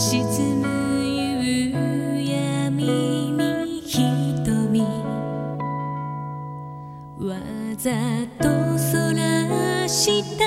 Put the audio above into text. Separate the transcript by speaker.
Speaker 1: 沈む夕闇に瞳。わざとそらした